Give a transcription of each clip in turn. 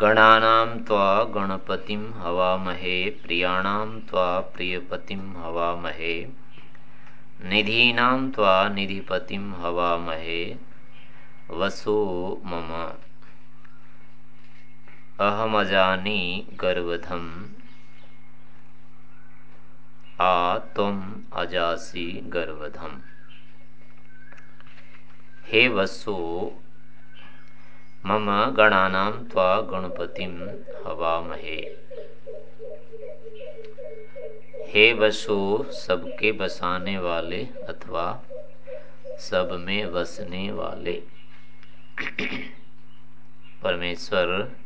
गणानां त्वा गणपतिं हवामहे, प्रियाणां त्वा प्रियपतिं हवामहे, निधीनां त्वा निधिपतिं हवामहे, वसो मम। अहमजानी गर्वधम, आ तुम अजासी गर्वधम। हे वसो मम गणानाम त्वा गणपतिम हवामहे। हे वसो सबके बसाने वाले अथवा सब में बसने वाले। परमेश्वर,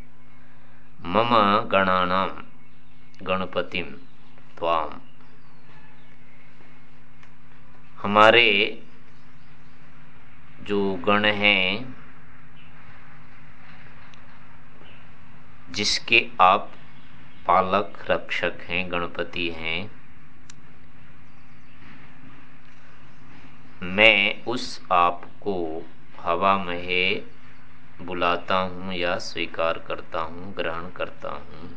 मम गणानाम गणपतिम त्वाम हमारे जो गण हैं जिसके आप पालक रक्षक हैं, गणपति हैं। मैं उस आप को हवा में बुलाता हूँ या स्वीकार करता हूँ, ग्रहण करता हूँ।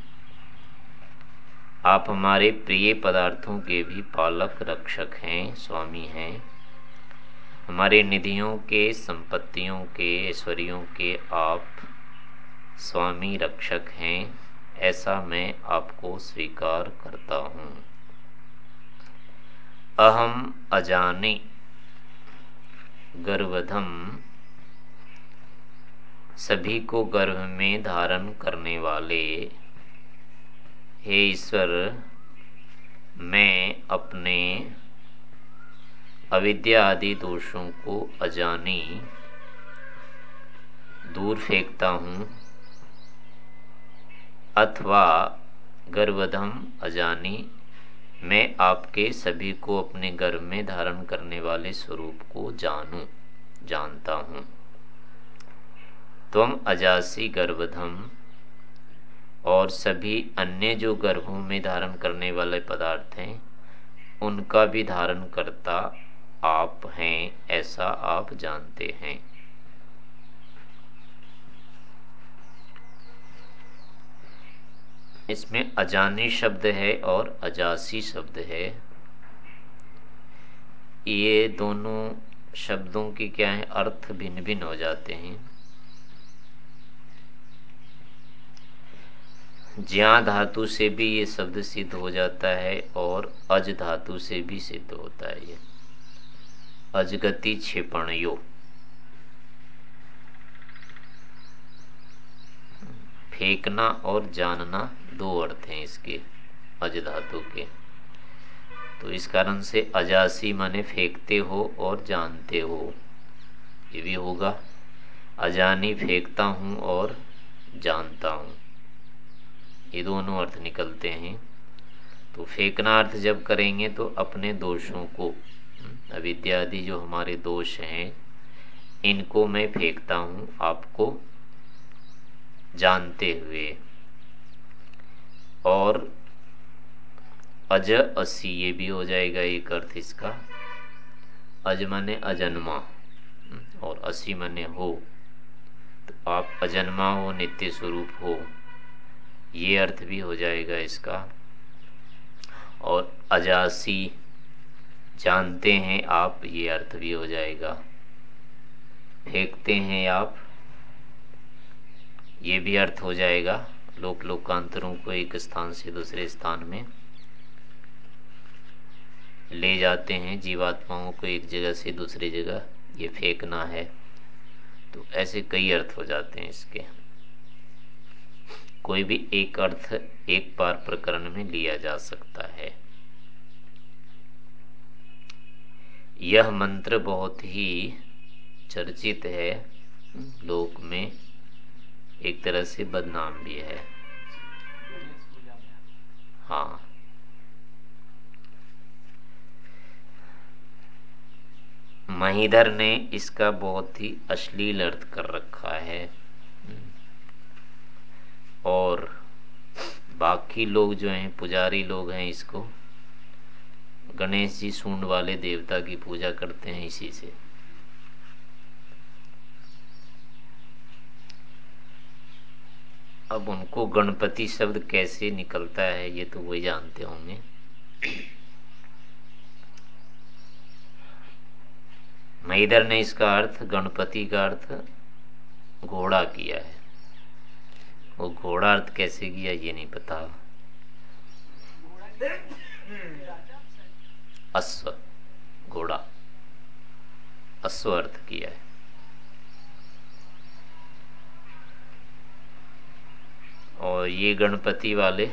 आप हमारे प्रिय पदार्थों के भी पालक रक्षक हैं, स्वामी हैं। हमारे निधियों के, संपत्तियों के, ऐश्वर्यों के आप स्वामी रक्षक हैं, ऐसा मैं आपको स्वीकार करता हूँ। अहम अजाने, गर्वधम, सभी को गर्भ में धारण करने वाले। हे ईश्वर, मैं अपने अविद्या आदि दोषों को अजानी दूर फेंकता हूँ। अथवा गर्भधम अजानी मैं आपके सभी को अपने गर्भ में धारण करने वाले स्वरूप को जानू, जानता हूँ। तुम अजासी गर्भधम और सभी अन्य जो गर्भों में धारण करने वाले पदार्थ हैं, उनका भी धारण करता आप हैं, ऐसा आप जानते हैं। इसमें अजानी शब्द है और अजासी शब्द है। ये दोनों शब्दों की क्या है? अर्थ भिन्न भिन्न हो जाते हैं। ज्या धातु से भी ये शब्द सिद्ध हो जाता है और अज धातु से भी सिद्ध होता है ये। अजगति क्षेपण योग फेंकना और जानना दो अर्थ हैं इसके अज धातु के। तो इस कारण से अजासी माने फेंकते हो और जानते हो। ये भी होगा। अजानी फेंकता हूँ और जानता हूँ। ये दोनों अर्थ निकलते हैं। तो फेंकना अर्थ जब करेंगे तो अपने दोषों को, अविद्यादि जो हमारे दोष हैं, इनको मैं फेंकता हूँ आपको जानते हुए। और अज असी, ये भी हो जाएगा एक अर्थ इसका। अज मने अजन्मा और असी मने हो। तो आप अजन्मा हो, नित्य स्वरूप हो, ये अर्थ भी हो जाएगा इसका। और अजासी, जानते हैं आप, ये अर्थ भी हो जाएगा। फेंकते हैं आप, ये भी अर्थ हो जाएगा। लोक लोकांतरों को एक स्थान से दूसरे स्थान में ले जाते हैं। जीवात्माओं को एक जगह से दूसरी जगह ये फेंकना है। तो ऐसे कई अर्थ हो जाते हैं इसके। कोई भी एक अर्थ एक बार प्रकरण में लिया जा सकता है। यह मंत्र बहुत ही चर्चित है लोक में। एक तरह से बदनाम भी है। हाँ। महीधर ने इसका बहुत ही अश्लील अर्थ कर रखा है। और बाकी लोग जो हैं, पुजारी लोग हैं इसको, गणेश जी सूंड वाले देवता की पूजा करते हैं इसी से। अब उनको गणपति शब्द कैसे निकलता है, ये तो वही जानते होंगे। मैदर ने इसका अर्थ, गणपति का अर्थ, घोड़ा किया है। वो घोड़ा अर्थ कैसे किया, ये नहीं पता। अश्व, घोड़ा। अश्व अर्थ किया है। और ये गणपति वाले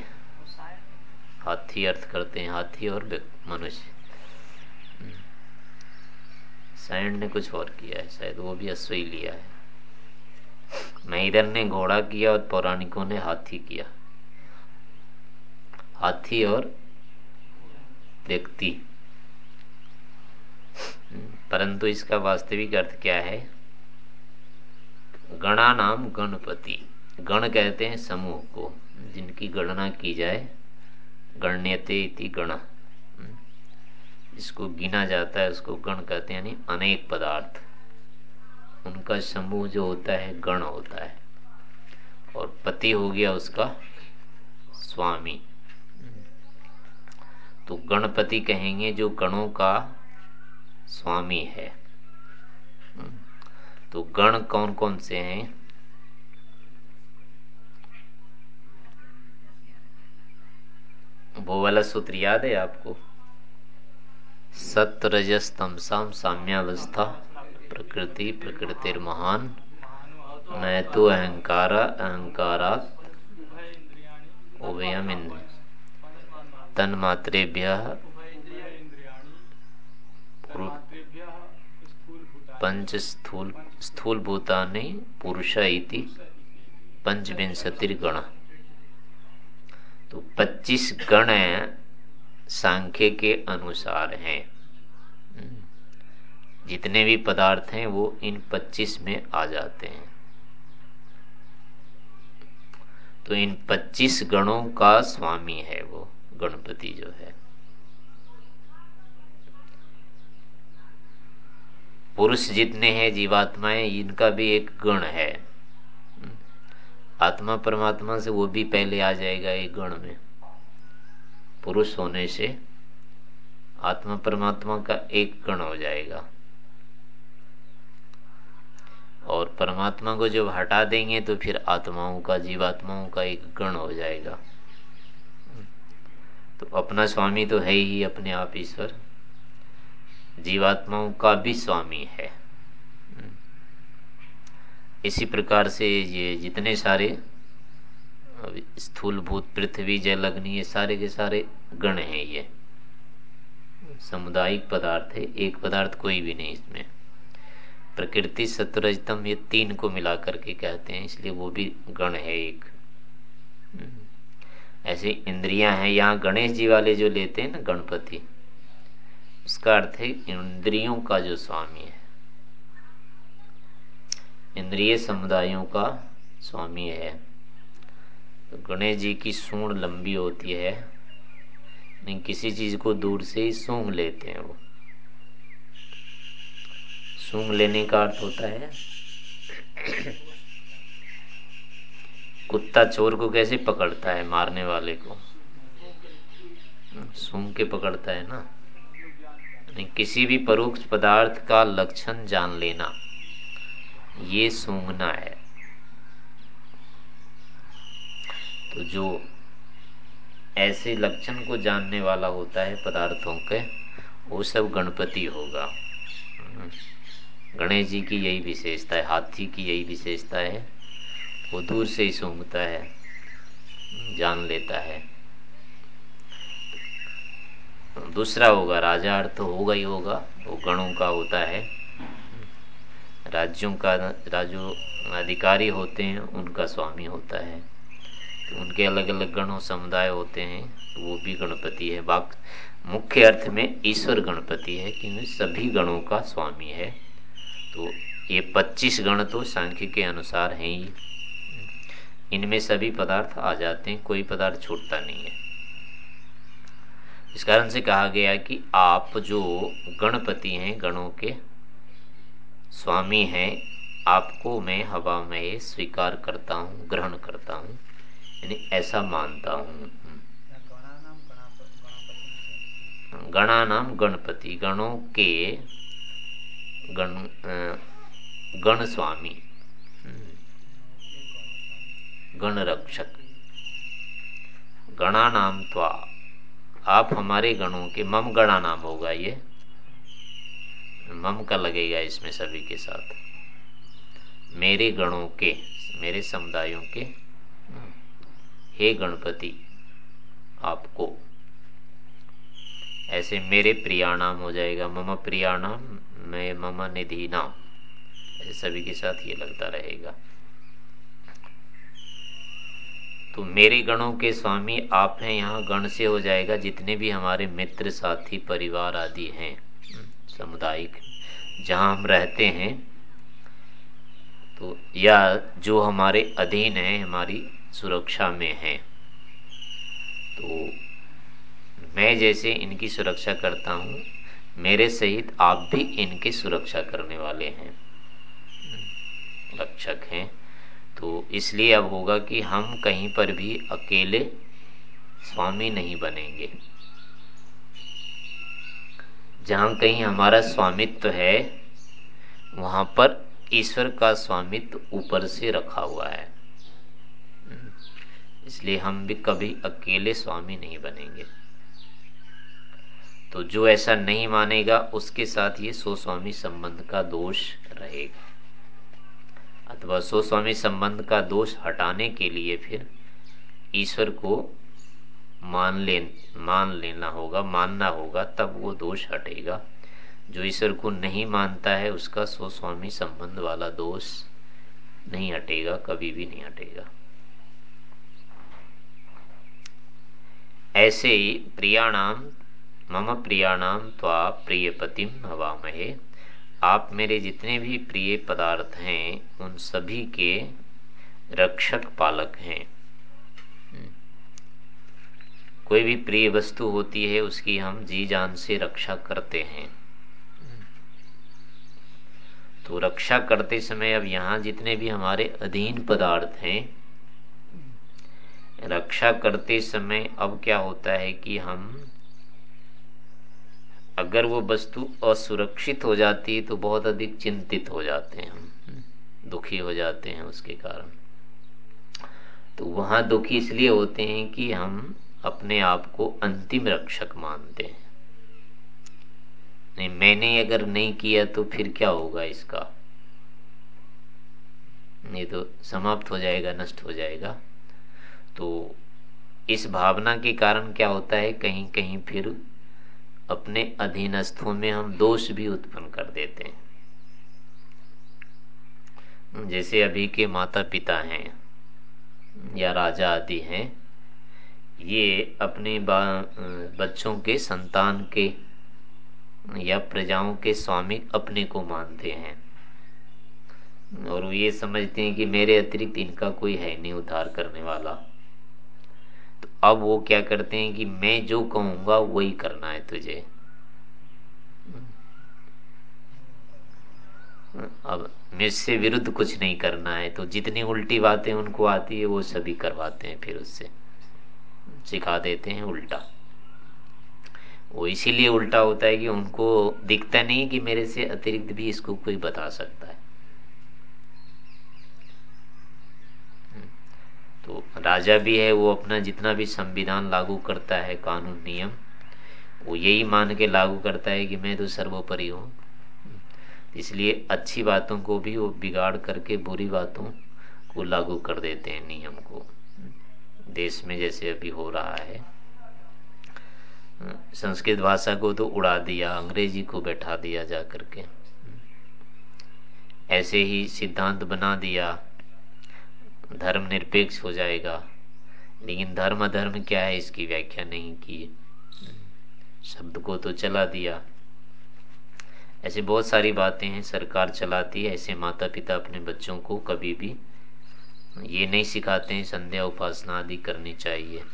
हाथी अर्थ करते हैं हाथी और मनुष्य। साइंड ने कुछ और किया है शायद वो भी अश्व ही लिया है। मैदन ने घोड़ा किया और पौराणिकों ने हाथी किया। हाथी और व्यक्ति। परंतु इसका वास्तविक अर्थ क्या है? गणा नाम गणपति। गण कहते हैं समूह को, जिनकी गणना की जाए, गण्यते इति गण। जिसको गिना जाता है, उसको गण कहते हैं, यानी अनेक पदार्थ। उनका समूह जो होता है, गण होता है। और पति हो गया उसका स्वामी। तो गणपति कहेंगे जो गणों का स्वामी है। तो गण कौन कौन से हैं? वो वाला सूत्र याद है आपको? सत्रजस तमसाम साम्यावस्था, प्रकृति प्रकृतिर महान मैं तो अहंकार अहंकारात उभयम तन्मात्रेभ्य पंच स्थूल स्थूल भूतानि पुरुष इति पंचविंशतिर्गण। तो 25 गण सांख्य के अनुसार हैं। जितने भी पदार्थ हैं, वो इन 25 में आ जाते हैं। तो इन 25 गणों का स्वामी है वो, गणपति जो है। पुरुष जितने हैं, जीवात्माएँ, इनका भी एक गण है। आत्मा परमात्मा से वो भी पहले आ जाएगा एक गण में। पुरुष होने से आत्मा परमात्मा का एक गण हो जाएगा। और परमात्मा को जब हटा देंगे तो फिर आत्माओं का, जीवात्माओं का एक गण हो जाएगा। तो अपना स्वामी तो है ही अपने आप ईश्वर। जीवात्माओं का भी स्वामी है। इसी प्रकार से ये जितने सारे स्थूल भूत पृथ्वी जल अग्नि ये सारे के सारे गण हैं ये। सामुदायिक पदार्थ है, एक पदार्थ कोई भी नहीं इसमें। प्रकृति सतरजतम ये तीन को मिला करके कहते हैं, इसलिए वो भी गण है एक। ऐसे इंद्रियाँ हैं, यहाँ गणेश जी वाले जो लेते हैं ना, गणपति, उसका अर्थ है इंद्रियों का जो स्वामी है। इंद्रिय समुदायों का स्वामी है। तो गणेश जी की सूंड लंबी होती है, नहीं, किसी चीज़ को दूर से ही सूंघ लेते हैं वो। सूंघ लेने का अर्थ होता है, कुत्ता चोर को कैसे पकड़ता है मारने वाले को? सूंघ के पकड़ता है ना? नहीं, किसी भी परोक्ष पदार्थ का लक्षण जान लेना। ये सूंघना है। तो जो ऐसे लक्षण को जानने वाला होता है पदार्थों के, वो सब गणपति होगा। गणेश जी की यही विशेषता है, हाथी की यही विशेषता है। वो दूर से ही सूंघता है, जान लेता है। दूसरा होगा, राजा अर्थ होगा ही होगा, वो गणों का होता है। राज्यों का राजो अधिकारी होते हैं, उनका स्वामी होता है। तो उनके अलग अलग गणों समुदाय होते हैं तो वो भी गणपति है। बाक, मुख्य अर्थ में ईश्वर गणपति है, क्योंकि सभी गणों का स्वामी है। तो ये पच्चीस गण तो सांख्य के अनुसार हैं ही। इनमें सभी पदार्थ आ जाते हैं, कोई पदार्थ छूटता नहीं है। इस कारण से कहा गया कि आप जो गणपति हैं, गणों के स्वामी हैं, आपको मैं हवा में स्वीकार करता हूँ, ग्रहण करता हूँ, यानी ऐसा मानता हूँ। गणा नाम गणपति, गणों के गण गण स्वामी गण रक्षक गणा नाम त्वा। आप हमारे गणों के, मम गणा नाम होगा ये। मम का लगेगा इसमें सभी के साथ। मेरे गणों के, मेरे समुदायों के, हे गणपति, आपको। ऐसे मेरे प्रियाणाम हो जाएगा। मम प्रियाणाम मैं मम निधि नाम। सभी के साथ ये लगता रहेगा। तो मेरे गणों के स्वामी, आप हैं यहाँ, गण से हो जाएगा जितने भी हमारे मित्र, साथी, परिवार आदि हैं। सामुदायिक, जहाँ हम रहते हैं तो या जो हमारे अधीन है, हमारी सुरक्षा में है। तो मैं जैसे इनकी सुरक्षा करता हूँ, मेरे सहित आप भी इनकी सुरक्षा करने वाले हैं। रक्षक हैं। तो इसलिए अब होगा कि हम कहीं पर भी अकेले स्वामी नहीं बनेंगे। जहाँ कहीं हमारा स्वामित्व है, वहाँ पर ईश्वर का स्वामित्व ऊपर से रखा हुआ है। इसलिए हम भी कभी अकेले स्वामी नहीं बनेंगे। तो जो ऐसा नहीं मानेगा, उसके साथ ये सो स्वामी संबंध का दोष रहेगा। अथवा सो स्वामी संबंध का दोष हटाने के लिए फिर ईश्वर को मान ले मान लेना होगा, मानना होगा, तब वो दोष हटेगा। जो ईश्वर को नहीं मानता है, उसका स्वस्वामी संबंध वाला दोष नहीं हटेगा, कभी भी नहीं हटेगा। ऐसे ही प्रियाणाम, मम प्रियाणाम त्वा प्रियपतिम हवामहे आप मेरे जितने भी प्रिय पदार्थ हैं, उन सभी के रक्षक पालक हैं। कोई भी प्रिय वस्तु होती है, उसकी हम जी जान से रक्षा करते हैं। तो रक्षा करते समय अब यहाँ जितने भी हमारे अधीन पदार्थ हैं, रक्षा करते समय अब क्या होता है कि हम, अगर वो वस्तु असुरक्षित हो जाती तो बहुत अधिक चिंतित हो जाते हैं हम, दुखी हो जाते हैं उसके कारण। तो वहाँ दुखी इसलिए होते हैं कि हम अपने आप को अंतिम रक्षक मानते हैं। नहीं, मैंने अगर नहीं किया तो फिर क्या होगा इसका? ये तो समाप्त हो जाएगा, नष्ट हो जाएगा। तो इस भावना के कारण क्या होता है? कहीं कहीं फिर अपने अधीनस्थों में हम दोष भी उत्पन्न कर देते हैं। जैसे अभी के माता पिता हैं या राजा आदि हैं ये अपने बच्चों के संतान के या प्रजाओं के स्वामी अपने को मानते हैं। और ये समझते हैं कि मेरे अतिरिक्त इनका कोई है नहीं उद्धार करने वाला। तो अब वो क्या करते हैं कि मैं जो कहूँगा वही करना है तुझे। अब मुझसे विरुद्ध कुछ नहीं करना है तो जितनी उल्टी बातें उनको आती है, वो सभी करवाते हैं फिर उससे। सिखा देते हैं उल्टा। वो इसीलिए उल्टा होता है कि उनको दिखता नहीं कि मेरे से अतिरिक्त भी इसको कोई बता सकता है। तो राजा भी है, वो अपना जितना भी संविधान लागू करता है, कानून, नियम, वो यही मान के लागू करता है कि मैं तो सर्वोपरि हूँ। इसलिए अच्छी बातों को भी वो बिगाड़ करके बुरी बातों को लागू कर देते हैं, नियम को। देश में जैसे अभी हो रहा है, संस्कृत भाषा को तो उड़ा दिया, अंग्रेज़ी को बैठा दिया जा करके। ऐसे ही सिद्धांत बना दिया, धर्म निरपेक्ष हो जाएगा। लेकिन धर्म अधर्म क्या है, इसकी व्याख्या नहीं की। शब्द को तो चला दिया। ऐसे बहुत सारी बातें हैं, सरकार चलाती है, ऐसे माता पिता अपने बच्चों को कभी भी ये नहीं सिखाते हैं, संध्या उपासना आदि करनी चाहिए।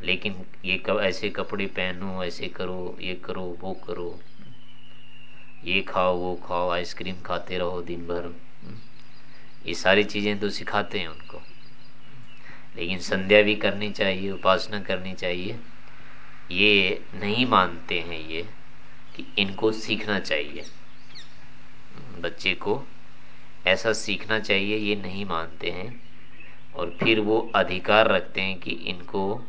लेकिन ये कब, ऐसे कपड़े पहनो, ऐसे करो, ये करो, वो करो। ये खाओ, वो खाओ, आइसक्रीम खाते रहो दिन भर ये सारी चीज़ें तो सिखाते हैं उनको। लेकिन संध्या भी करनी चाहिए, उपासना करनी चाहिए। ये नहीं मानते हैं ये कि इनको सीखना चाहिए। बच्चे को ऐसा सीखना चाहिए, ये नहीं मानते हैं। और फिर वो अधिकार रखते हैं कि इनको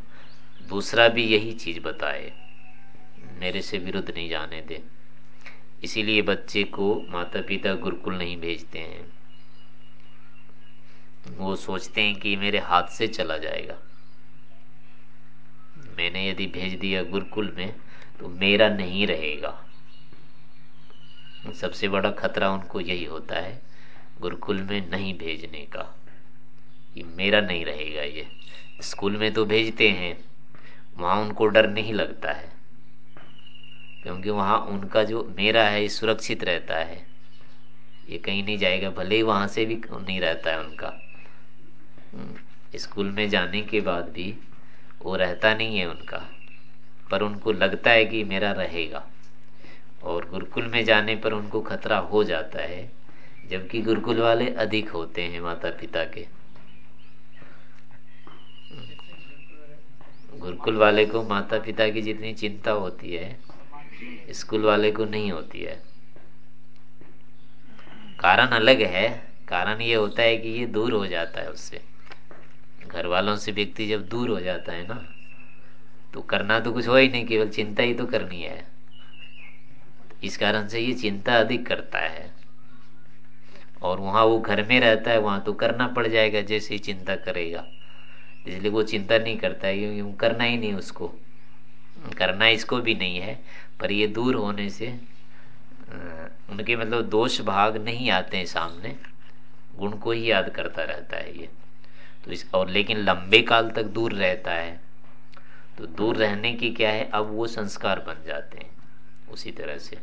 दूसरा भी यही चीज़ बताए। मेरे से विरुद्ध नहीं जाने दे। इसीलिए बच्चे को माता पिता गुरुकुल नहीं भेजते हैं। वो सोचते हैं कि मेरे हाथ से चला जाएगा। मैंने यदि भेज दिया गुरुकुल में तो मेरा नहीं रहेगा। सबसे बड़ा खतरा उनको यही होता है गुरुकुल में नहीं भेजने का। कि मेरा नहीं रहेगा ये। स्कूल में तो भेजते हैं। वहाँ उनको डर नहीं लगता है। क्योंकि वहाँ उनका जो मेरा है, ये सुरक्षित रहता है। ये कहीं नहीं जाएगा, भले ही वहाँ से भी नहीं रहता है उनका। स्कूल में जाने के बाद भी वो रहता नहीं है उनका। पर उनको लगता है कि मेरा रहेगा। और गुरुकुल में जाने पर उनको खतरा हो जाता है। जबकि गुरुकुल वाले अधिक होते हैं माता पिता के। गुरुकुल वाले को माता पिता की जितनी चिंता होती है, स्कूल वाले को नहीं होती है। कारण अलग है। कारण ये होता है कि ये दूर हो जाता है उससे। घर वालों से व्यक्ति जब दूर हो जाता है ना तो करना तो कुछ हो ही नहीं, केवल चिंता ही तो करनी है। इस कारण से ये चिंता अधिक करता है। और वहाँ वो घर में रहता है, वहाँ तो करना पड़ जाएगा, जैसे ही चिंता करेगा। इसलिए वो चिंता नहीं करता है क्योंकि करना ही नहीं उसको। करना इसको भी नहीं है, पर ये दूर होने से उनके मतलब दोष भाग नहीं आते हैं सामने। गुण को ही याद करता रहता है ये। तो इस, और लेकिन लंबे काल तक दूर रहता है। तो दूर रहने की क्या है? अब वो संस्कार बन जाते हैं, उसी तरह से।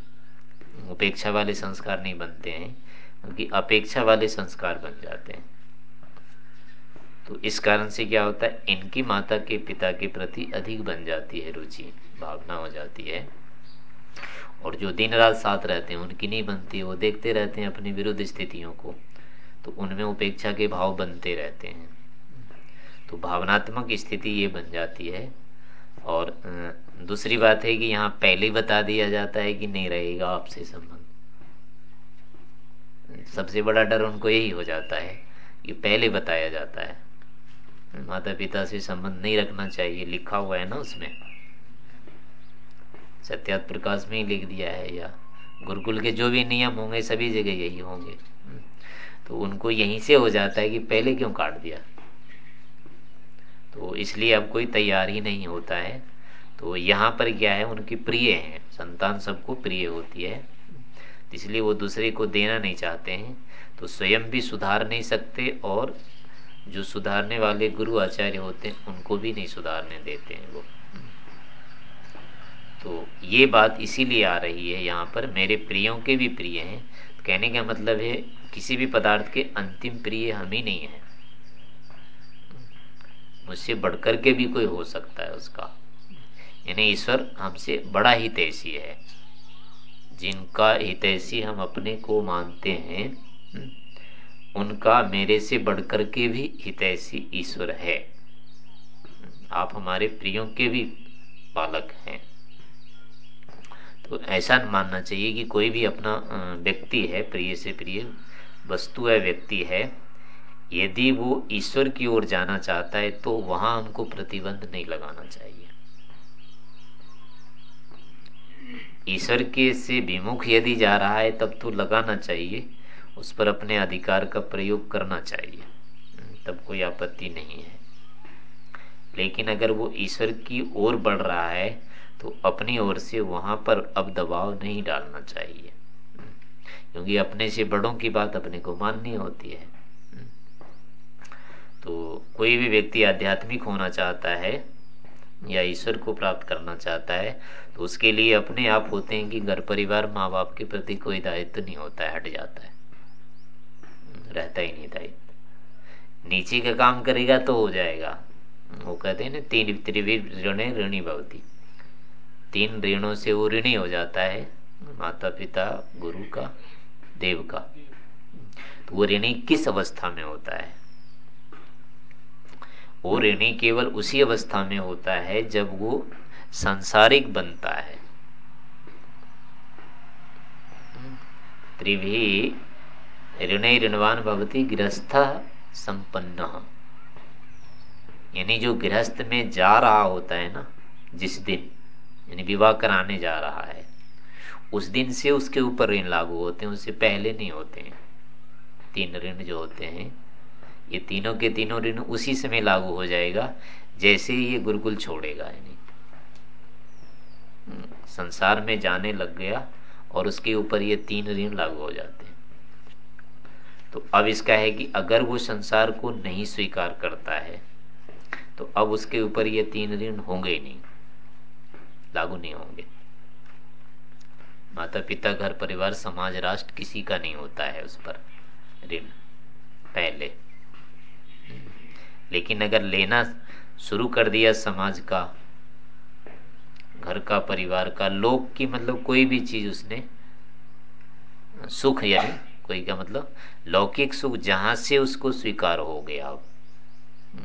उपेक्षा वाले संस्कार नहीं बनते हैं। क्योंकि अपेक्षा वाले संस्कार बन जाते हैं। तो इस कारण से क्या होता है, इनकी माता के पिता के प्रति अधिक बन जाती है रुचि, भावना हो जाती है। और जो दिन रात साथ रहते हैं, उनकी नहीं बनती, वो देखते रहते हैं अपनी विरुद्ध स्थितियों को तो उनमें उपेक्षा के भाव बनते रहते हैं। तो भावनात्मक स्थिति ये बन जाती है। और दूसरी बात है कि यहाँ पहले बता दिया जाता है कि नहीं रहेगा आपसे संबंध। सबसे बड़ा डर उनको यही हो जाता है कि पहले बताया जाता है। माता पिता से संबंध नहीं रखना चाहिए, लिखा हुआ है ना उसमें। सत्यात प्रकाश में ही लिख दिया है या गुरुकुल के जो भी नियम होंगे, सभी जगह यही होंगे। तो उनको यहीं से हो जाता है कि पहले क्यों काट दिया? तो इसलिए अब कोई तैयार ही नहीं होता है। तो यहाँ पर क्या है, उनकी प्रिय है। संतान सबको प्रिय होती है। इसलिए वो दूसरे को देना नहीं चाहते हैं तो स्वयं भी सुधार नहीं सकते और जो सुधारने वाले गुरु आचार्य होते हैं, उनको भी नहीं सुधारने देते हैं वो। तो ये बात इसीलिए आ रही है यहाँ पर, मेरे प्रियों के भी प्रिय हैं। कहने का मतलब है, किसी भी पदार्थ के अंतिम प्रिय हम ही नहीं है। मुझसे बढ़कर के भी कोई हो सकता है उसका। यानी ईश्वर हमसे बड़ा हितैषी है। जिनका हितैषी हम अपने को मानते हैं उनका मेरे से बढ़कर के भी हितैषी ईश्वर है। आप हमारे प्रियों के भी पालक हैं। तो ऐसा मानना चाहिए कि कोई भी अपना व्यक्ति है, प्रिय से प्रिय, वस्तु है, व्यक्ति है, यदि वो ईश्वर की ओर जाना चाहता है तो वहाँ हमको प्रतिबंध नहीं लगाना चाहिए। ईश्वर के से विमुख यदि जा रहा है, तब तो लगाना चाहिए। उस पर अपने अधिकार का प्रयोग करना चाहिए। तब कोई आपत्ति नहीं है। लेकिन अगर वो ईश्वर की ओर बढ़ रहा है तो अपनी ओर से वहाँ पर अब दबाव नहीं डालना चाहिए। क्योंकि अपने से बड़ों की बात अपने को माननी होती है। तो कोई भी व्यक्ति आध्यात्मिक होना चाहता है या ईश्वर को प्राप्त करना चाहता है तो उसके लिए अपने आप होते हैं कि घर परिवार माँ बाप के प्रति कोई दायित्व नहीं होता है, हट जाता है। रहता ही नहीं दायित्व। नीचे का काम करेगा तो हो जाएगा। वो कहते हैं ना, तीन त्रिवीर ऋणे ऋणी भवती। तीन ऋणों से वो ऋणी हो जाता है माता पिता गुरु का, देव का। तो वो ऋणी किस अवस्था में होता है? वो ऋणी केवल उसी अवस्था में होता है जब वो सांसारिक बनता है। त्रिभी ऋण ऋणवान भवती गृहस्थ संपन्न। यानी जो गृहस्थ में जा रहा होता है ना जिस दिन यानी विवाह कराने जा रहा है उस दिन से उसके ऊपर ऋण लागू होते हैं उससे पहले नहीं होते हैं। तीन ऋण जो होते हैं ये तीनों के तीनों ऋण उसी समय लागू हो जाएगा जैसे ही ये गुरुकुल छोड़ेगा यानी। हम्म, संसार में जाने लग गया और उसके ऊपर ये तीन ऋण लागू हो जाते हैं। तो अब इसका है कि अगर वो संसार को नहीं स्वीकार करता है तो अब उसके ऊपर ये तीन ऋण होंगे ही नहीं लागू नहीं होंगे। माता पिता घर परिवार समाज राष्ट्र किसी का नहीं होता है उस पर ऋण पहले। लेकिन अगर लेना शुरू कर दिया समाज का, घर का, परिवार का, लोक की मतलब कोई भी चीज़ उसने, सुख यानी कोई का मतलब लौकिक सुख जहाँ से उसको स्वीकार हो गया अब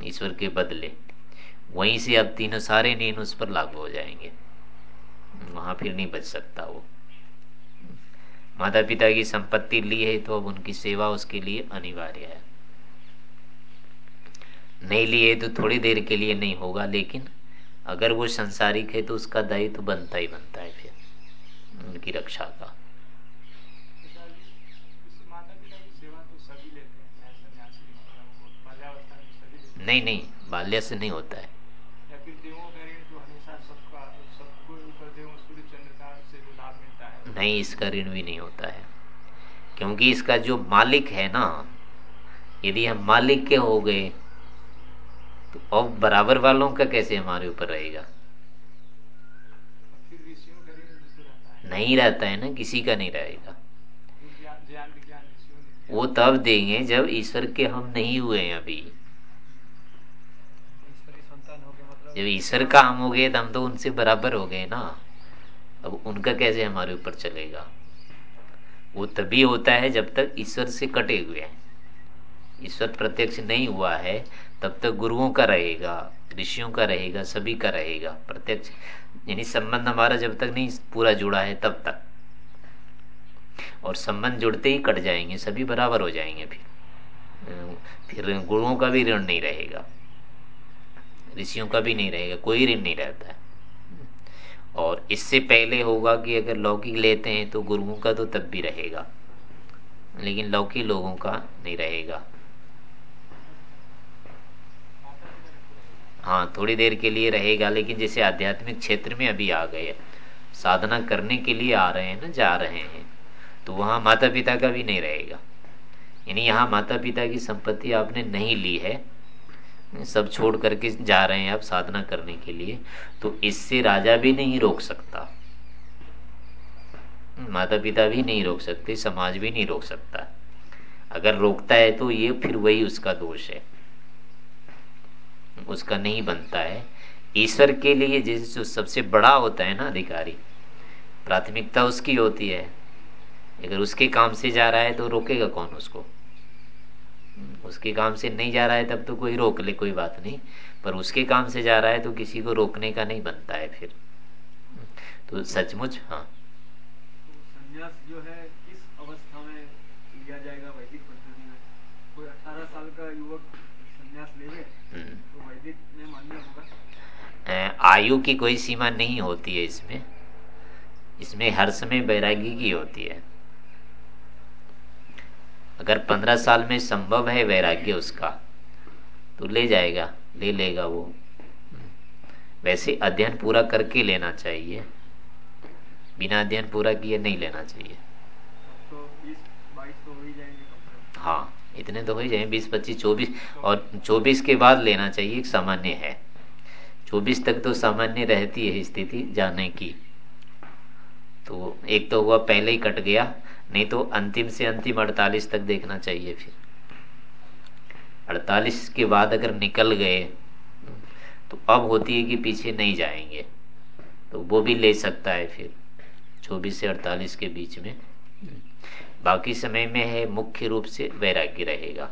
ईश्वर के बदले, वहीं से अब तीनों सारे नियम उस पर लागू हो जाएँगे। वहाँ फिर नहीं बच सकता वो। माता पिता की संपत्ति ली है तो अब उनकी सेवा उसके लिए अनिवार्य है। नहीं लिए तो थोड़ी देर के लिए नहीं होगा लेकिन अगर वो संसारिक है तो उसका दायित्व तो बनता ही बनता है फिर उनकी रक्षा का। नहीं नहीं बाल्य से नहीं होता है। नहीं इसका ऋण भी नहीं होता है क्योंकि इसका जो मालिक है ना यदि हम मालिक के हो गए तो अब बराबर वालों का कैसे हमारे ऊपर रहेगा? नहीं रहता है ना, किसी का नहीं रहेगा। वो तब देंगे जब ईश्वर के हम नहीं हुए हैं अभी। जब ईश्वर का हम हो गए तो हम तो उनसे बराबर हो गए ना। अब उनका कैसे हमारे ऊपर चलेगा? वो तभी होता है जब तक ईश्वर से कटे हुए हैं। ईश्वर प्रत्यक्ष नहीं हुआ है तब तक गुरुओं का रहेगा, ऋषियों का रहेगा, सभी का रहेगा, प्रत्यक्ष। यानी संबंध हमारा जब तक नहीं पूरा जुड़ा है, तब तक। और संबंध जुड़ते ही कट जाएँगे, सभी बराबर हो जाएँगे फिर। फिर गुरुओं का भी ऋण नहीं रहेगा, ऋषियों का भी नहीं रहेगा, कोई ऋण नहीं रहता है। और इससे पहले होगा कि अगर लौकिक लेते हैं तो गुरुओं का तो तब भी रहेगा, लेकिन लौकिक लोगों का नहीं रहेगा। हाँ थोड़ी देर के लिए रहेगा, लेकिन जैसे आध्यात्मिक क्षेत्र में अभी आ गए साधना करने के लिए आ रहे हैं ना, जा रहे हैं तो वहाँ माता पिता का भी नहीं रहेगा। यानी यहाँ माता पिता की संपत्ति आपने नहीं ली है, सब छोड़ करके जा रहे हैं आप साधना करने के लिए तो इससे राजा भी नहीं रोक सकता। माता पिता भी नहीं रोक सकते, समाज भी नहीं रोक सकता। अगर रोकता है तो ये फिर वही उसका दोष है। उसका नहीं बनता है। ईश्वर के लिए जैसे जो सबसे बड़ा होता है ना अधिकारी, प्राथमिकता उसकी होती है। अगर उसके काम से जा रहा है तो रोकेगा कौन उसको? उसके काम से नहीं जा रहा है तब तो कोई रोक ले, कोई बात नहीं। पर उसके काम से जा रहा है तो किसी को रोकने का नहीं बनता है फिर। तो सचमुच हाँ। तो जो है, किस अवस्था में लिया जाएगा? वैदिक में। कोई 18 साल का युवक संन्यास ले हम्म। तो वैदिक में मान्य होगा आयु की कोई सीमा नहीं होती है इसमें। इसमें हर समय बैरागी की होती है। अगर पंद्रह साल में संभव है वैराग्य उसका तो ले जाएगा ले लेगा वो। वैसे अध्ययन पूरा करके लेना चाहिए। बिना अध्ययन पूरा किए नहीं लेना चाहिए। तो तो हाँ इतने तो हो ही जाए बीस पच्चीस चौबीस और चौबीस के बाद लेना चाहिए एक सामान्य है। चौबीस तक तो सामान्य रहती है स्थिति जाने की। तो एक तो हुआ पहले ही कट गया, नहीं तो अंतिम से अंतिम अड़तालीस तक देखना चाहिए फिर। अड़तालीस के बाद अगर निकल गए तो अब होती है कि पीछे नहीं जाएँगे। तो वो भी ले सकता है फिर, चौबीस से अड़तालीस के बीच में। बाकी समय में है, मुख्य रूप से वैराग्य रहेगा।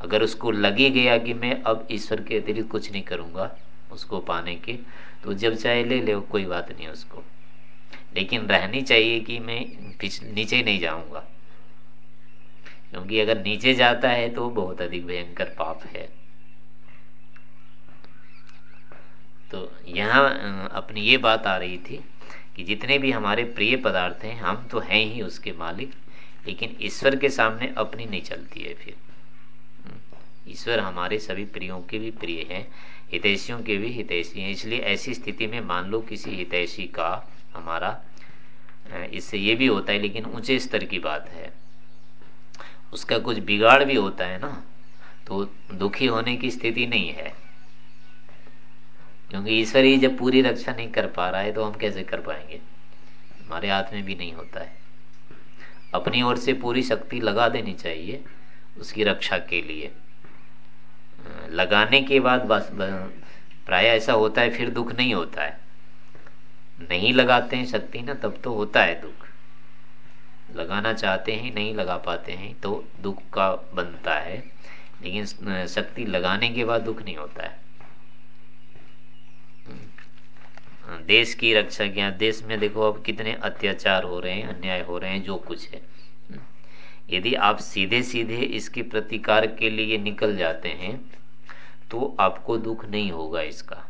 अगर उसको लगे गया कि मैं अब ईश्वर के अतिरिक्त कुछ नहीं करूँगा उसको पाने के। तो जब चाहे ले ले, कोई बात नहीं उसको। लेकिन रहनी चाहिए कि मैं नीचे नहीं जाऊँगा। क्योंकि अगर नीचे जाता है तो बहुत अधिक भयंकर पाप है। तो यहाँ अपनी ये बात आ रही थी कि जितने भी हमारे प्रिय पदार्थ हैं, हम तो हैं ही उसके मालिक, लेकिन ईश्वर के सामने अपनी नहीं चलती है फिर। ईश्वर हमारे सभी प्रियों के भी प्रिय हैं। हितैषियों के भी हितैषी हैं। इसलिए ऐसी स्थिति में मान लो किसी हितैषी का हमारा इससे ये भी होता है, लेकिन ऊँचे स्तर की बात है। उसका कुछ बिगाड़ भी होता है ना तो दुखी होने की स्थिति नहीं है। क्योंकि ईश्वर ही जब पूरी रक्षा नहीं कर पा रहा है तो हम कैसे कर पाएँगे? हमारे हाथ में भी नहीं होता है। अपनी ओर से पूरी शक्ति लगा देनी चाहिए उसकी रक्षा के लिए। लगाने के बाद बस प्राय ऐसा होता है, फिर दुख नहीं होता है। नहीं लगाते हैं शक्ति ना, तब तो होता है दुख। लगाना चाहते हैं, नहीं लगा पाते हैं तो दुख का बनता है। लेकिन शक्ति लगाने के बाद दुख नहीं होता है। देश की रक्षा किया देश में देखो अब कितने अत्याचार हो रहे हैं, अन्याय हो रहे हैं, जो कुछ है। यदि आप सीधे सीधे इसके प्रतिकार के लिए निकल जाते हैं तो आपको दुख नहीं होगा इसका।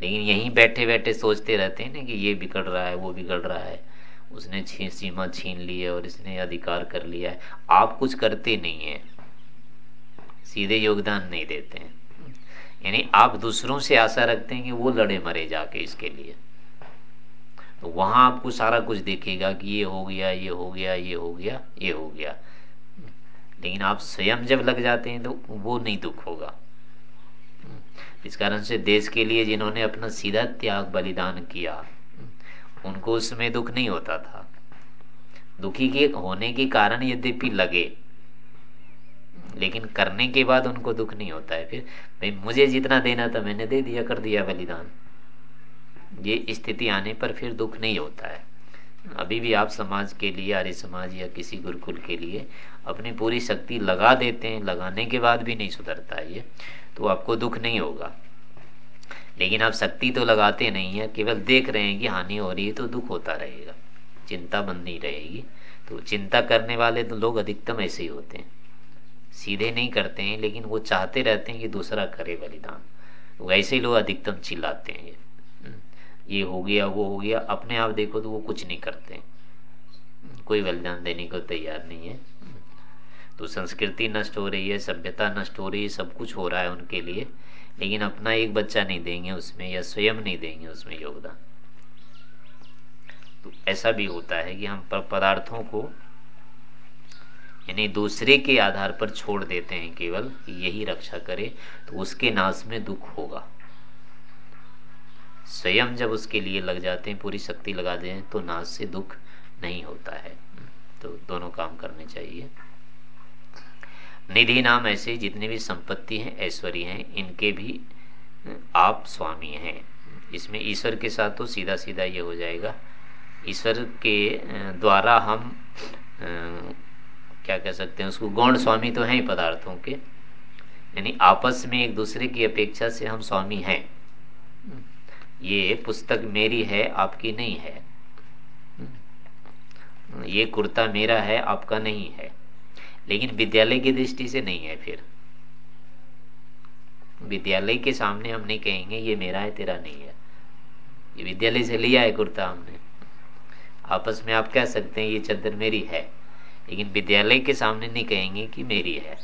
लेकिन यहीं बैठे बैठे सोचते रहते हैं ना कि ये बिगड़ रहा है, वो बिगड़ रहा है। उसने छीन, सीमा छीन ली है और इसने अधिकार कर लिया है। आप कुछ करते नहीं है। सीधे योगदान नहीं देते हैं। यानी आप दूसरों से आशा रखते हैं कि वो लड़े मरे जाके इसके लिए। तो वहाँ आपको सारा कुछ देखेगा कि ये हो गया, ये हो गया, ये हो गया, ये हो गया। लेकिन आप स्वयं जब लग जाते हैं तो वो नहीं दुख होगा। इस कारण से देश के लिए जिन्होंने अपना सीधा त्याग, बलिदान किया, उनको उसमें दुख नहीं होता था। दुखी के होने के कारण यद्यपि लगे, लेकिन करने के बाद उनको दुख नहीं होता है। फिर भाई, मुझे जितना देना था मैंने दे दिया, कर दिया बलिदान। ये स्थिति आने पर फिर दुख नहीं होता है। अभी भी आप समाज के लिए, आर्य समाज या किसी गुरुकुल के लिए अपनी पूरी शक्ति लगा देते हैं, लगाने के बाद भी नहीं सुधरता ये तो आपको दुख नहीं होगा। लेकिन आप शक्ति तो लगाते नहीं है, केवल देख रहे हैं कि हानि हो रही है तो दुख होता रहेगा। चिंता बंद रहेगी। तो चिंता करने वाले तो लोग अधिकतम ऐसे ही होते हैं। सीधे नहीं करते हैं, लेकिन वो चाहते रहते हैं कि दूसरा करे बलिदान। वैसे ही लोग अधिकतम चिल्लाते हैं। ये ये हो गया, वो हो गया। अपने आप देखो तो वो कुछ नहीं करते। कोई बलिदान देने को तैयार नहीं है। तो संस्कृति नष्ट हो रही है, सभ्यता नष्ट हो रही है, सब कुछ हो रहा है उनके लिए। लेकिन अपना एक बच्चा नहीं देंगे उसमें, या स्वयं नहीं देंगे उसमें योगदान। तो ऐसा भी होता है कि हम पदार्थों को यानी दूसरे के आधार पर छोड़ देते हैं केवल यही रक्षा करे तो उसके नाश में दुख होगा। स्वयं जब उसके लिए लग जाते हैं, पूरी शक्ति लगा दें तो नाश से दुख नहीं होता है। तो दोनों काम करने चाहिए। निधि नाम ऐसे जितनी भी संपत्ति हैं ऐश्वर्य हैं, इनके भी आप स्वामी हैं। इसमें ईश्वर के साथ तो सीधा सीधा ये हो जाएगा। ईश्वर के द्वारा हम क्या कह सकते हैं, उसको गौण स्वामी तो हैं ही पदार्थों के। यानी आपस में एक दूसरे की अपेक्षा से हम स्वामी हैं। ये पुस्तक मेरी है, आपकी नहीं है। ये कुर्ता मेरा है, आपका नहीं है। लेकिन विद्यालय की दृष्टि से नहीं है फिर। विद्यालय के सामने हम नहीं कहेंगे, ये मेरा है, तेरा नहीं है। ये विद्यालय से लिया है कुर्ता हमने। आपस में आप कह सकते हैं, ये चद्दर मेरी है। लेकिन विद्यालय के सामने नहीं कहेंगे कि मेरी है।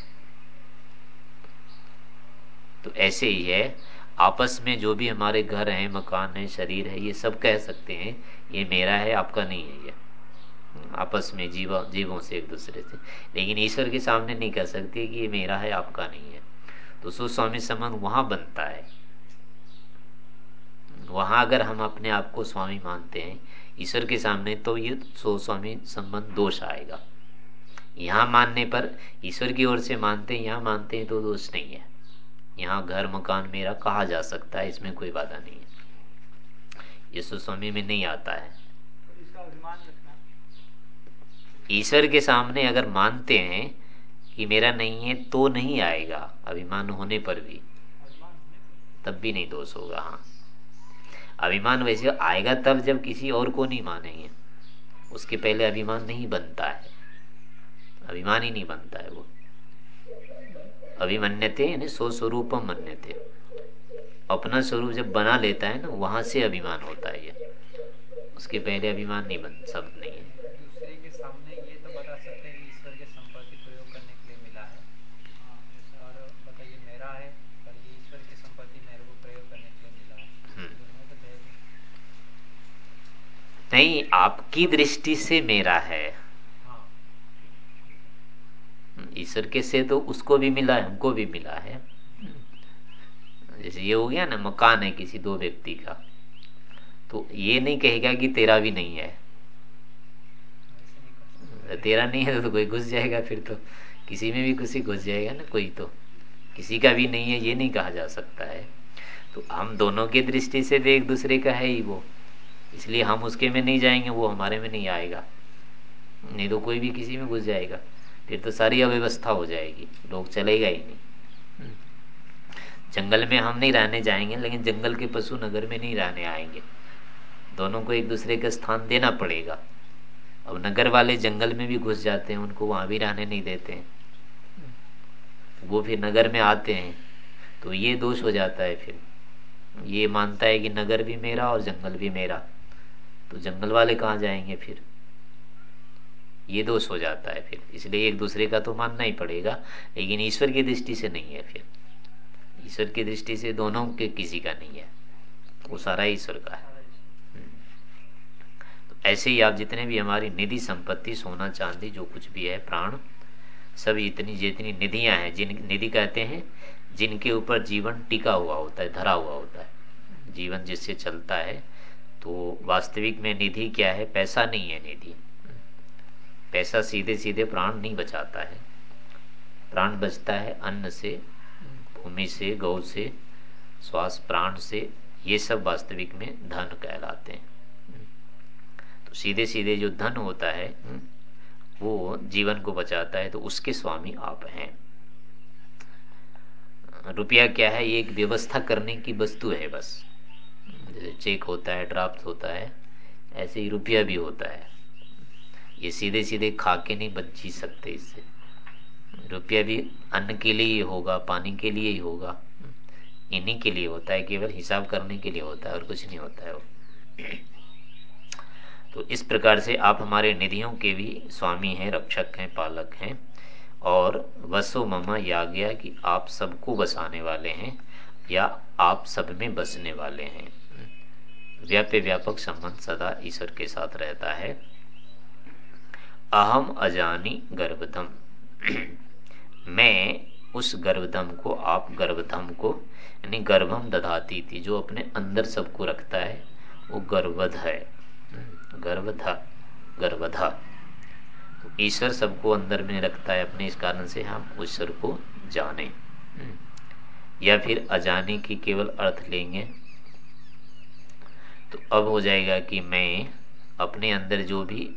तो ऐसे ही है आपस में जो भी हमारे घर हैं, मकान है, शरीर है, ये सब कह सकते हैं, ये मेरा है, आपका नहीं है ये। आपस में जीवा, जीवों से एक दूसरे से। लेकिन ईश्वर के सामने नहीं कह सकते कि ये मेरा है, आपका नहीं है। तो सुस्वामी संबंध वहाँ बनता है। वहाँ अगर हम अपने आप को स्वामी मानते हैं, ईश्वर के सामने तो ये सो स्वामी संबंध दोष आएगा। यहाँ मानने पर ईश्वर की ओर से मानते हैं, यहाँ मानते हैं तो दोष नहीं है। यहाँ घर मकान मेरा कहा जा सकता है, इसमें कोई बाधा नहीं है। यीशु स्वामी में नहीं आता है। ईश्वर के सामने अगर मानते हैं कि मेरा नहीं है तो नहीं आएगा। अभिमान होने पर भी। तब भी नहीं दोष होगा हाँ। अभिमान वैसे आएगा तब जब किसी और को नहीं मानेंगे। उसके पहले अभिमान नहीं बनता है। अभिमान ही नहीं बनता है वो। अभिमन्यते यानी सो स्वरूपम मन्यते। अपना स्वरूप जब बना लेता है ना वहाँ से अभिमान होता है ये। उसके पहले अभिमान नहीं बन सब नहीं है। तो हैं हम्म। तो नहीं आपकी दृष्टि से मेरा हाँ। ईश्वर के से तो उसको भी मिला है, हमको भी मिला है। जैसे ये हो गया ना, मकान है किसी दो व्यक्ति का। तो ये नहीं कहेगा कि तेरा भी नहीं है। तेरा नहीं है तो कोई घुस जाएगा फिर तो। किसी में भी किसी घुस जाएगा ना, कोई तो। किसी का भी नहीं है, ये नहीं कहा जा सकता है। तो हम दोनों की दृष्टि से एक दूसरे का है ही वो। इसलिए हम उसके में नहीं जाएँगे, वो हमारे में नहीं आएगा। नहीं तो कोई भी किसी में घुस जाएगा। फिर तो सारी अव्यवस्था हो जाएगी। लोग चलेगा ही नहीं। जंगल में हम नहीं रहने जाएँगे, लेकिन जंगल के पशु नगर में नहीं रहने आएँगे। दोनों को एक दूसरे का स्थान देना पड़ेगा। अब नगर वाले जंगल में भी घुस जाते हैं, उनको वहाँ भी रहने नहीं देते हैं। वो फिर नगर में आते हैं तो ये दोष हो जाता है फिर। ये मानता है कि नगर भी मेरा और जंगल भी मेरा। तो जंगल वाले कहाँ जाएँगे फिर? ये दोष हो जाता है फिर। इसलिए एक दूसरे का तो मानना ही पड़ेगा, लेकिन ईश्वर की दृष्टि से नहीं है फिर। ईश्वर की दृष्टि से दोनों के किसी का नहीं है। वो सारा ईश्वर का है। हम्म। तो ऐसे ही आप जितने भी हमारी निधि संपत्ति, सोना, चांदी, जो कुछ भी है, प्राण सब इतनी जितनी निधियाँ हैं, जिन निधि कहते हैं, जिनके ऊपर जीवन टिका हुआ होता है, धरा हुआ होता है। जीवन जिससे चलता है तो वास्तविक में निधि क्या है? पैसा नहीं है निधि। पैसा सीधे सीधे प्राण नहीं बचाता है। प्राण बचता है अन्न से, भूमि से, गौ से, श्वास प्राण से, ये सब वास्तविक में धन कहलाते हैं। तो सीधे सीधे जो धन होता है, वो जीवन को बचाता है तो उसके स्वामी आप हैं। रुपया क्या है? ये एक व्यवस्था करने की वस्तु है बस। जैसे चेक होता है, ड्राफ्ट होता है, ऐसे ही रुपया भी होता है। ये सीधे सीधे खा के नहीं बच जी सकते इससे। रुपया भी अन्न के लिए ही होगा, पानी के लिए ही होगा। इन्हीं के लिए होता है, केवल हिसाब करने के लिए होता है और कुछ नहीं होता है वो। तो इस प्रकार से आप हमारे निधियों के भी स्वामी हैं, रक्षक हैं, पालक हैं और वसो ममा या गया कि आप सबको बसाने वाले हैं या आप सब में बसने वाले हैं। व्याप्य व्यापक संबंध सदा ईश्वर के साथ रहता है। अहम अजानी गर्भधम। मैं उस गर्भधम को, आप गर्भधम को, यानी गर्भम दधाती थी, जो अपने अंदर सबको रखता है, वो गर्भध है। गर्भधा गर्भधा। तो ईश्वर सबको अंदर में रखता है, अपने इस कारण से हम ईश्वर को जाने। या फिर अजाने की केवल अर्थ लेंगे। तो अब हो जाएगा कि मैं अपने अंदर जो भी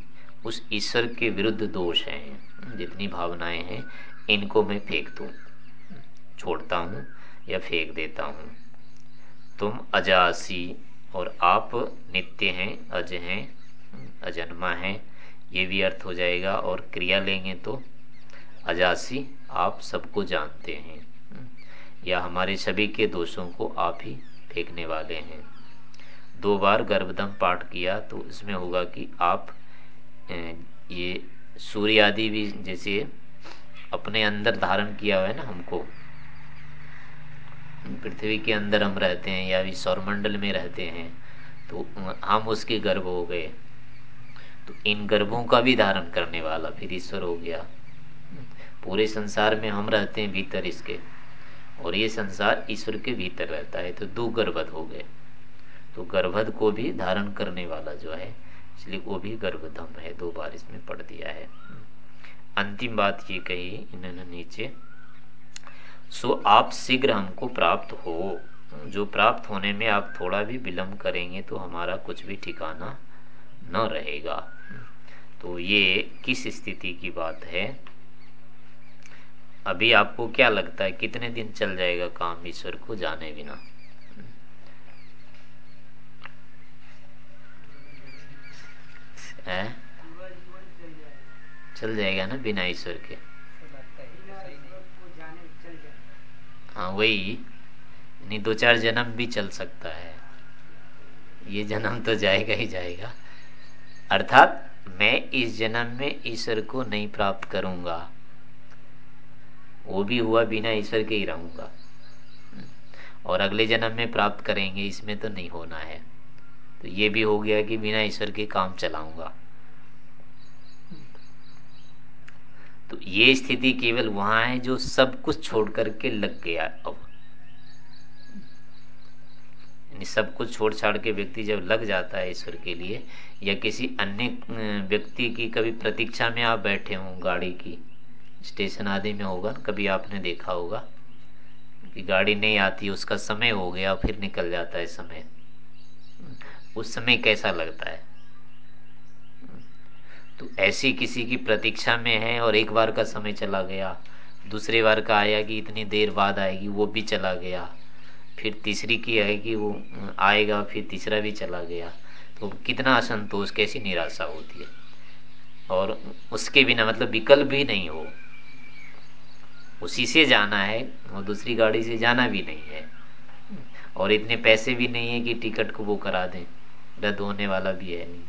उस ईश्वर के विरुद्ध दोष हैं। जितनी भावनाएँ हैं, इनको मैं फेंक दू, छोड़ता हूँ या फेंक देता हूँ। तुम अजासी और आप नित्य हैं, अज हैं, अजन्मा हैं, ये भी अर्थ हो जाएगा और क्रिया लेंगे तो अजासी आप सबको जानते हैं या हमारे सभी के दोषों को आप ही फेंकने वाले हैं। दो बार गर्भदम पाठ किया तो इसमें होगा कि आप ये सूर्य आदि भी जैसे अपने अंदर धारण किया हुआ है ना हमको। पृथ्वी के अंदर हम रहते हैं या भी सौरमंडल में रहते हैं तो हम उसके गर्भ हो गए। तो इन गर्भों का भी धारण करने वाला फिर ईश्वर हो गया। पूरे संसार में हम रहते हैं भीतर इसके, और ये संसार ईश्वर के भीतर रहता है तो दो गर्भद हो गए। तो गर्भद को भी धारण करने वाला जो है इसलिए वो भी गर्भधम है, दो बार इसमें पढ़ दिया है। अंतिम बात ये कही इन्होंने नीचे, सो आप शीघ्र हमको प्राप्त हो। जो प्राप्त होने में आप थोड़ा भी विलंब करेंगे तो हमारा कुछ भी ठिकाना न रहेगा। तो ये किस स्थिति की बात है? अभी आपको क्या लगता है, कितने दिन चल जाएगा काम ईश्वर को जाने बिना? है? चल जाएगा ना बिना ईश्वर के। हाँ वही। नहीं, दो चार जन्म भी चल सकता है। ये जन्म तो जाएगा ही जाएगा। अर्थात मैं इस जन्म में ईश्वर को नहीं प्राप्त करूँगा। वो भी हुआ बिना ईश्वर के ही रहूँगा। और अगले जन्म में प्राप्त करेंगे, इसमें तो नहीं होना है। तो ये भी हो गया कि बिना ईश्वर के काम चलाऊँगा। तो ये स्थिति केवल वहाँ है जो सब कुछ छोड़ करके लग गया अब। सब कुछ छोड़ छाड़ के व्यक्ति जब लग जाता है ईश्वर के लिए, या किसी अन्य व्यक्ति की कभी प्रतीक्षा में आप बैठे हों गाड़ी की, स्टेशन आदि में होगा, कभी आपने देखा होगा कि गाड़ी नहीं आती, उसका समय हो गया, फिर निकल जाता है समय। उस समय कैसा लगता है? तो ऐसी किसी की प्रतीक्षा में है और एक बार का समय चला गया, दूसरे बार का आया कि इतनी देर बाद आएगी, वो भी चला गया। फिर तीसरी की आएगी वो आएगा, फिर तीसरा भी चला गया। तो कितना असंतोष, कैसी निराशा होती है। और उसके बिना मतलब विकल्प भी नहीं हो। उसी से जाना है और दूसरी गाड़ी से जाना भी नहीं है। और इतने पैसे भी नहीं है कि टिकट को वो करा दें। रद्द होने वाला भी है नहीं।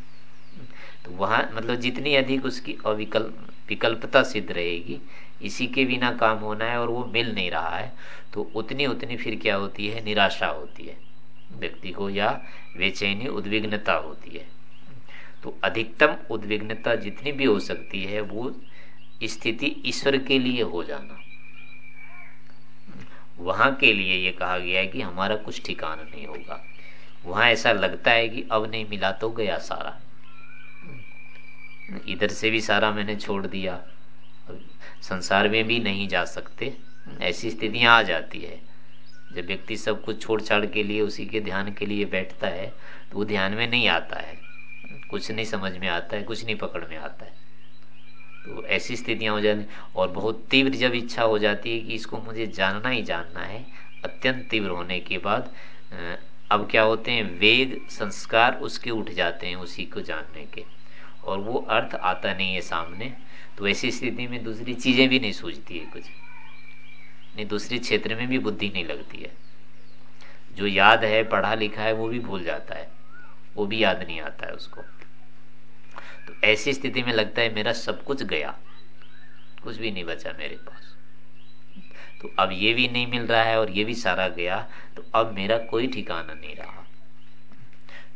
तो वहाँ मतलब जितनी अधिक उसकी अविकल्प विकल्पता सिद्ध रहेगी, इसी के बिना काम होना है और वो मिल नहीं रहा है तो उतनी उतनी फिर क्या होती है? निराशा होती है। व्यक्ति को या बेचैनी, उद्विग्नता होती है। तो अधिकतम उद्विग्नता जितनी भी हो सकती है, वो स्थिति ईश्वर के लिए हो जाना। वहाँ के लिए ये कहा गया है कि हमारा कुछ ठिकाना नहीं होगा। वहाँ ऐसा लगता है कि अब नहीं मिला तो गया सारा। इधर से भी सारा मैंने छोड़ दिया। संसार में भी नहीं जा सकते। ऐसी स्थितियाँ आ जाती है। जब व्यक्ति सब कुछ छोड़ छाड़ के लिए, उसी के ध्यान के लिए बैठता है तो वो ध्यान में नहीं आता है। कुछ नहीं समझ में आता है, कुछ नहीं पकड़ में आता है। तो ऐसी स्थितियाँ हो जाती और बहुत तीव्र जब इच्छा हो जाती है कि इसको मुझे जानना ही जानना है, अत्यंत तीव्र होने के बाद अब क्या होते हैं, वेद संस्कार उसके उठ जाते हैं उसी को जानने के और वो अर्थ आता नहीं है सामने तो ऐसी स्थिति में दूसरी चीज़ें भी नहीं सूझती है कुछ। नहीं, दूसरे क्षेत्र में भी बुद्धि नहीं लगती है। जो याद है, पढ़ा लिखा है, वो भी भूल जाता है। वो भी याद नहीं आता है उसको। तो ऐसी स्थिति में लगता है मेरा सब कुछ गया। कुछ भी नहीं बचा मेरे पास। तो अब ये भी नहीं मिल रहा है और ये भी सारा गया तो अब मेरा कोई ठिकाना नहीं रहा।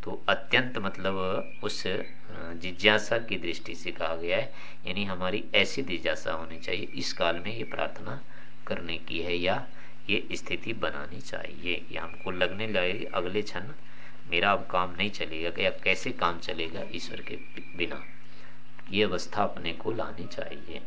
तो अत्यंत मतलब उस जिज्ञासा की दृष्टि से कहा गया है, यानी हमारी ऐसी जिज्ञासा होनी चाहिए, इस काल में ये प्रार्थना करने की है या ये स्थिति बनानी चाहिए। या हमको लगने लगे अगले क्षण मेरा अब काम नहीं चलेगा या कैसे काम चलेगा ईश्वर के बिना? ये अवस्था अपने को लानी चाहिए।